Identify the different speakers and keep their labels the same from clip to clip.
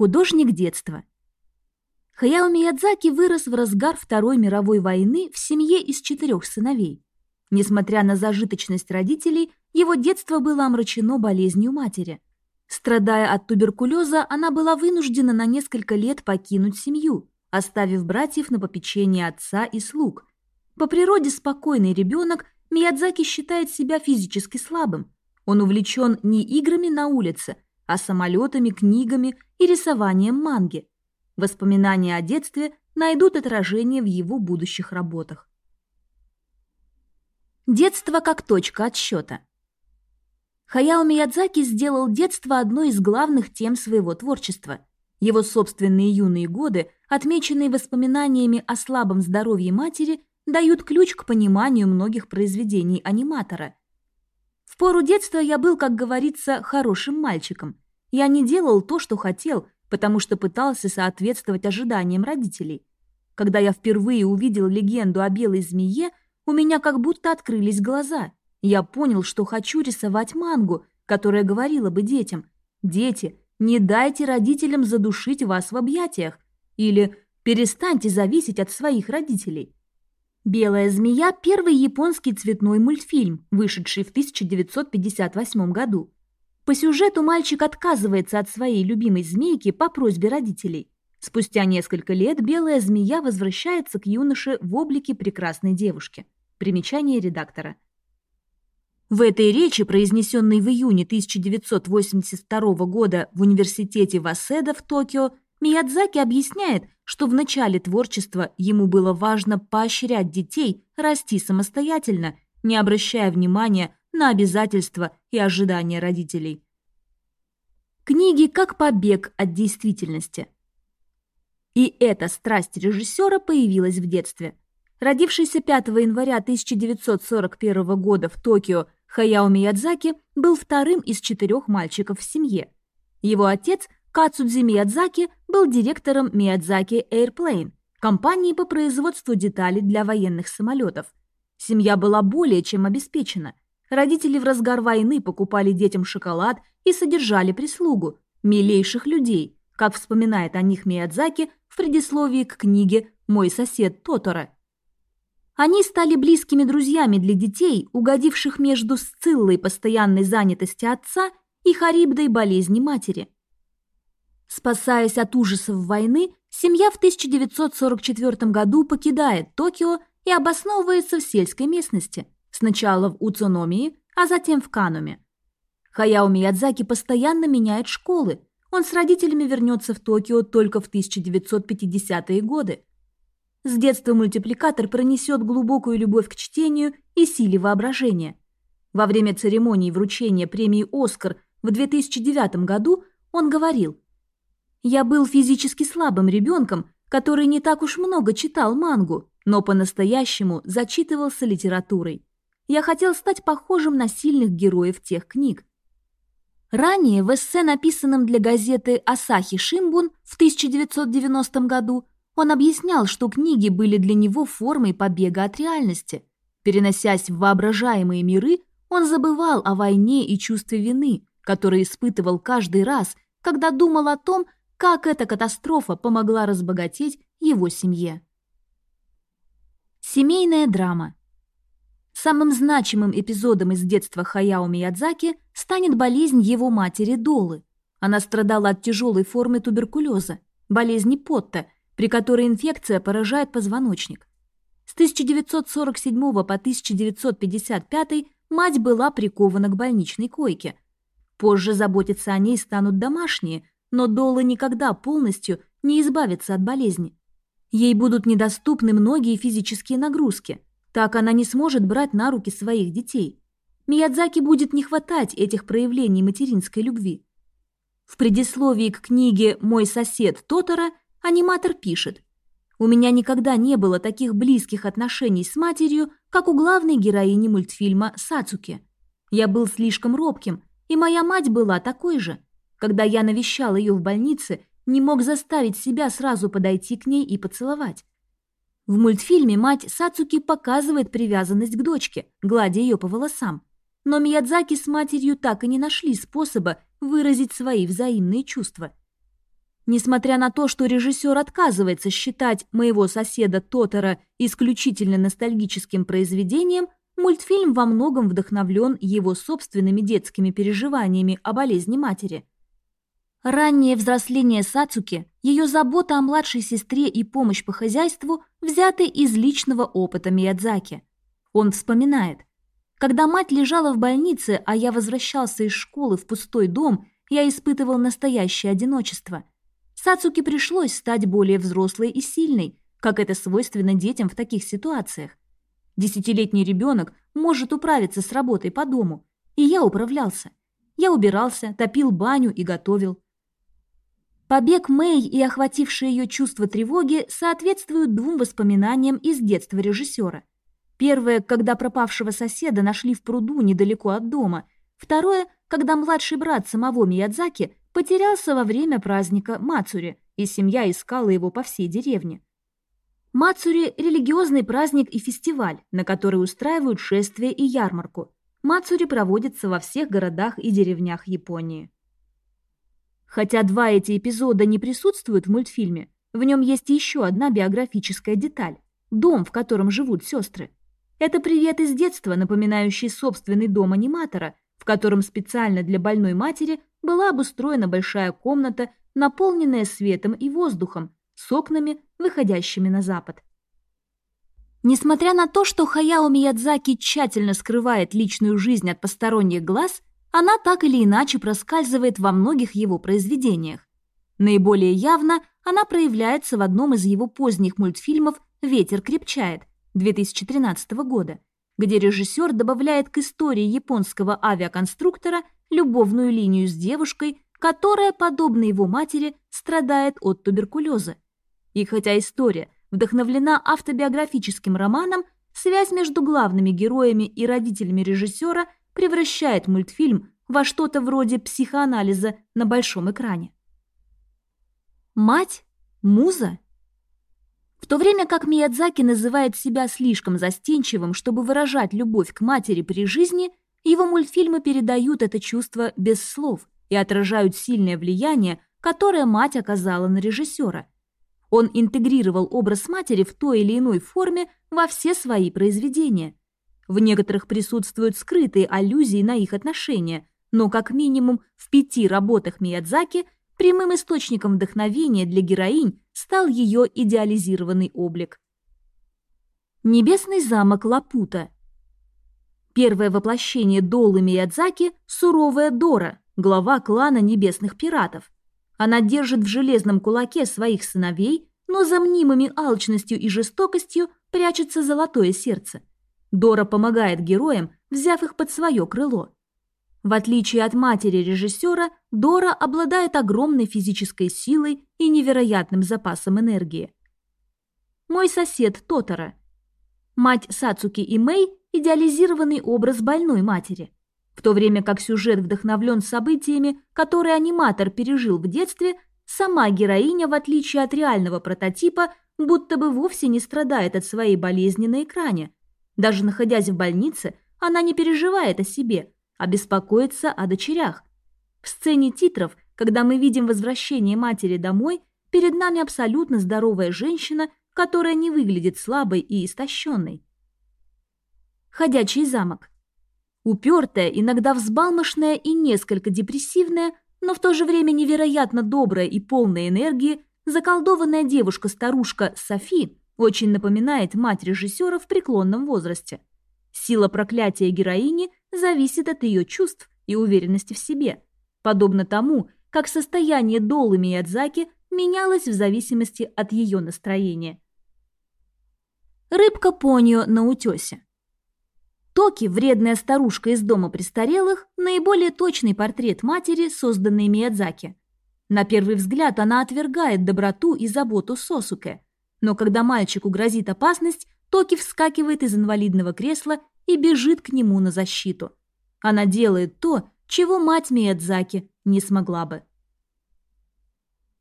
Speaker 1: Художник детства. Хаяо Миядзаки вырос в разгар Второй мировой войны в семье из четырех сыновей. Несмотря на зажиточность родителей, его детство было омрачено болезнью матери. Страдая от туберкулеза, она была вынуждена на несколько лет покинуть семью, оставив братьев на попечение отца и слуг. По природе спокойный ребенок, Миядзаки считает себя физически слабым. Он увлечен не играми на улице, а самолетами, книгами и рисованием манги. Воспоминания о детстве найдут отражение в его будущих работах. Детство как точка отсчета. Хаяо Миядзаки сделал детство одной из главных тем своего творчества. Его собственные юные годы, отмеченные воспоминаниями о слабом здоровье матери, дают ключ к пониманию многих произведений аниматора. Пору детства я был, как говорится, хорошим мальчиком. Я не делал то, что хотел, потому что пытался соответствовать ожиданиям родителей. Когда я впервые увидел легенду о белой змее, у меня как будто открылись глаза. Я понял, что хочу рисовать мангу, которая говорила бы детям «Дети, не дайте родителям задушить вас в объятиях» или «Перестаньте зависеть от своих родителей». «Белая змея» – первый японский цветной мультфильм, вышедший в 1958 году. По сюжету мальчик отказывается от своей любимой змейки по просьбе родителей. Спустя несколько лет белая змея возвращается к юноше в облике прекрасной девушки. Примечание редактора. В этой речи, произнесенной в июне 1982 года в университете Васеда в Токио, Миядзаки объясняет, что в начале творчества ему было важно поощрять детей расти самостоятельно, не обращая внимания на обязательства и ожидания родителей. Книги как побег от действительности. И эта страсть режиссера появилась в детстве. Родившийся 5 января 1941 года в Токио Хаяо Миядзаки был вторым из четырех мальчиков в семье. Его отец Кацудзи Миядзаки был директором Миядзаки Airplane, компании по производству деталей для военных самолетов. Семья была более чем обеспечена. Родители в разгар войны покупали детям шоколад и содержали прислугу, милейших людей, как вспоминает о них Миядзаки в предисловии к книге «Мой сосед Тотора». Они стали близкими друзьями для детей, угодивших между Сциллой постоянной занятости отца и Харибдой болезни матери. Спасаясь от ужасов войны, семья в 1944 году покидает Токио и обосновывается в сельской местности – Сначала в Уцуномии, а затем в Кануме. Хаяо Миядзаки постоянно меняет школы. Он с родителями вернется в Токио только в 1950-е годы. С детства мультипликатор пронесет глубокую любовь к чтению и силе воображения. Во время церемонии вручения премии «Оскар» в 2009 году он говорил «Я был физически слабым ребенком, который не так уж много читал мангу, но по-настоящему зачитывался литературой я хотел стать похожим на сильных героев тех книг. Ранее в эссе, написанном для газеты «Асахи Шимбун» в 1990 году, он объяснял, что книги были для него формой побега от реальности. Переносясь в воображаемые миры, он забывал о войне и чувстве вины, которое испытывал каждый раз, когда думал о том, как эта катастрофа помогла разбогатеть его семье. Семейная драма – Самым значимым эпизодом из детства Хаяо Миядзаки станет болезнь его матери Долы. Она страдала от тяжелой формы туберкулеза, болезни Потта, при которой инфекция поражает позвоночник. С 1947 по 1955 мать была прикована к больничной койке. Позже заботиться о ней станут домашние, но Дола никогда полностью не избавится от болезни. Ей будут недоступны многие физические нагрузки – так она не сможет брать на руки своих детей. Миядзаки будет не хватать этих проявлений материнской любви. В предисловии к книге «Мой сосед Тотора» аниматор пишет «У меня никогда не было таких близких отношений с матерью, как у главной героини мультфильма Сацуки. Я был слишком робким, и моя мать была такой же. Когда я навещал ее в больнице, не мог заставить себя сразу подойти к ней и поцеловать. В мультфильме мать Сацуки показывает привязанность к дочке, гладя ее по волосам. Но Миядзаки с матерью так и не нашли способа выразить свои взаимные чувства. Несмотря на то, что режиссер отказывается считать моего соседа Тотора исключительно ностальгическим произведением, мультфильм во многом вдохновлен его собственными детскими переживаниями о болезни матери. Раннее взросление Сацуки, ее забота о младшей сестре и помощь по хозяйству взяты из личного опыта Миядзаки. Он вспоминает. Когда мать лежала в больнице, а я возвращался из школы в пустой дом, я испытывал настоящее одиночество. Сацуки пришлось стать более взрослой и сильной, как это свойственно детям в таких ситуациях. Десятилетний ребенок может управиться с работой по дому, и я управлялся. Я убирался, топил баню и готовил. Побег Мэй и охватившее ее чувство тревоги соответствуют двум воспоминаниям из детства режиссера. Первое, когда пропавшего соседа нашли в пруду недалеко от дома. Второе, когда младший брат самого Миядзаки потерялся во время праздника Мацури, и семья искала его по всей деревне. Мацури – религиозный праздник и фестиваль, на который устраивают шествие и ярмарку. Мацури проводится во всех городах и деревнях Японии. Хотя два эти эпизода не присутствуют в мультфильме, в нем есть еще одна биографическая деталь – дом, в котором живут сестры. Это привет из детства, напоминающий собственный дом аниматора, в котором специально для больной матери была обустроена большая комната, наполненная светом и воздухом, с окнами, выходящими на запад. Несмотря на то, что Хаяо Миядзаки тщательно скрывает личную жизнь от посторонних глаз, она так или иначе проскальзывает во многих его произведениях. Наиболее явно она проявляется в одном из его поздних мультфильмов «Ветер крепчает» 2013 года, где режиссер добавляет к истории японского авиаконструктора любовную линию с девушкой, которая, подобно его матери, страдает от туберкулеза. И хотя история вдохновлена автобиографическим романом, связь между главными героями и родителями режиссера – превращает мультфильм во что-то вроде психоанализа на большом экране. Мать? Муза? В то время как Миядзаки называет себя слишком застенчивым, чтобы выражать любовь к матери при жизни, его мультфильмы передают это чувство без слов и отражают сильное влияние, которое мать оказала на режиссера. Он интегрировал образ матери в той или иной форме во все свои произведения – в некоторых присутствуют скрытые аллюзии на их отношения, но как минимум в пяти работах Миядзаки прямым источником вдохновения для героинь стал ее идеализированный облик. Небесный замок Лапута Первое воплощение Долы Миядзаки – суровая Дора, глава клана небесных пиратов. Она держит в железном кулаке своих сыновей, но за мнимыми алчностью и жестокостью прячется золотое сердце. Дора помогает героям, взяв их под свое крыло. В отличие от матери режиссера, Дора обладает огромной физической силой и невероятным запасом энергии. Мой сосед Тотора. Мать Сацуки и Мэй – идеализированный образ больной матери. В то время как сюжет вдохновлен событиями, которые аниматор пережил в детстве, сама героиня, в отличие от реального прототипа, будто бы вовсе не страдает от своей болезни на экране – даже находясь в больнице, она не переживает о себе, а беспокоится о дочерях. В сцене титров, когда мы видим возвращение матери домой, перед нами абсолютно здоровая женщина, которая не выглядит слабой и истощенной. Ходячий замок. Упертая, иногда взбалмошная и несколько депрессивная, но в то же время невероятно добрая и полная энергии, заколдованная девушка-старушка Софи очень напоминает мать режиссера в преклонном возрасте. Сила проклятия героини зависит от ее чувств и уверенности в себе, подобно тому, как состояние Долы Миядзаки менялось в зависимости от ее настроения. Рыбка Понио на утесе. Токи, вредная старушка из дома престарелых, наиболее точный портрет матери, созданный Миядзаки. На первый взгляд она отвергает доброту и заботу Сосуке – но когда мальчику грозит опасность, Токи вскакивает из инвалидного кресла и бежит к нему на защиту. Она делает то, чего мать Миядзаки не смогла бы.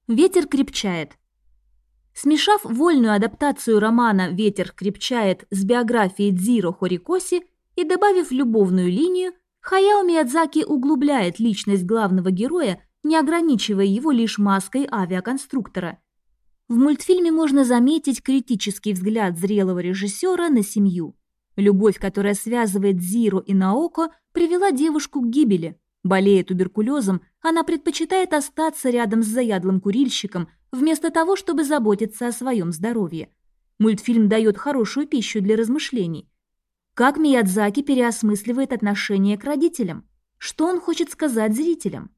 Speaker 1: Ветер крепчает. Смешав вольную адаптацию романа «Ветер крепчает» с биографией Дзиро Хорикоси и добавив любовную линию, Хаяо Миядзаки углубляет личность главного героя не ограничивая его лишь маской авиаконструктора. В мультфильме можно заметить критический взгляд зрелого режиссера на семью. Любовь, которая связывает Зиру и Наоко, привела девушку к гибели. Болея туберкулезом, она предпочитает остаться рядом с заядлым курильщиком, вместо того, чтобы заботиться о своем здоровье. Мультфильм дает хорошую пищу для размышлений. Как Миядзаки переосмысливает отношение к родителям? Что он хочет сказать зрителям?